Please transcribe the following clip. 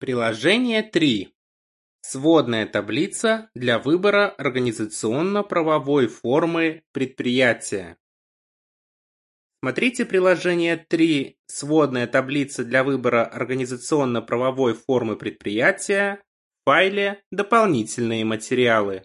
Приложение 3. Сводная таблица для выбора организационно-правовой формы предприятия. Смотрите приложение 3 «Сводная таблица для выбора организационно-правовой формы предприятия» в файле «Дополнительные материалы».